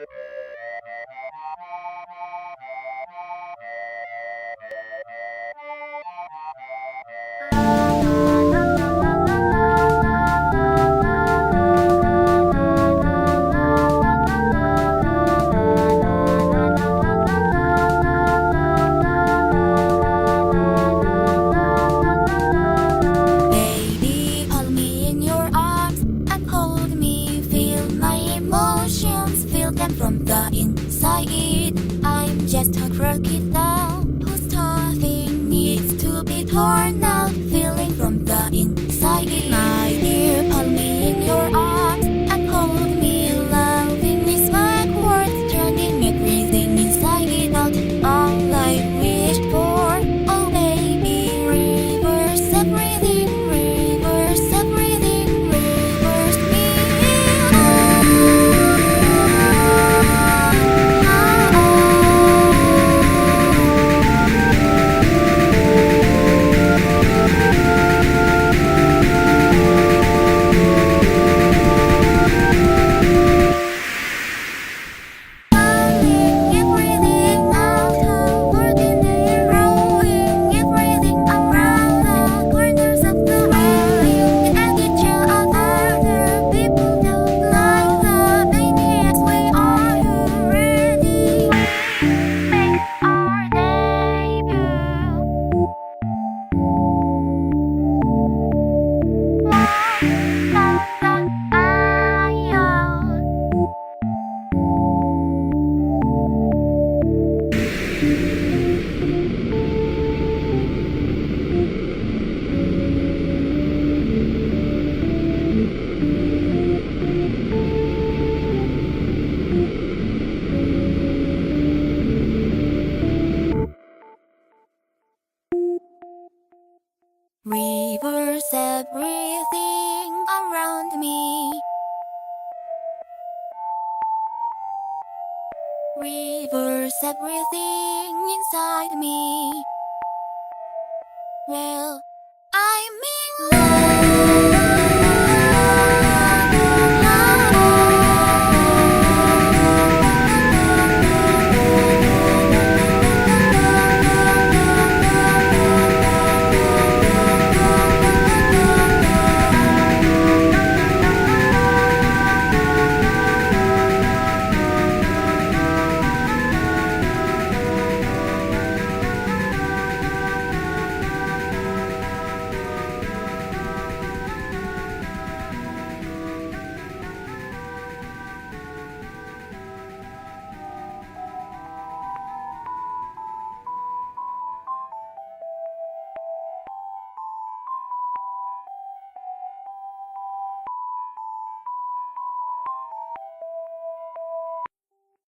Yeah. the inside. I'm just a crooked now whose stuffing needs to be torn out. Reverse everything around me. Reverse everything inside me. Well,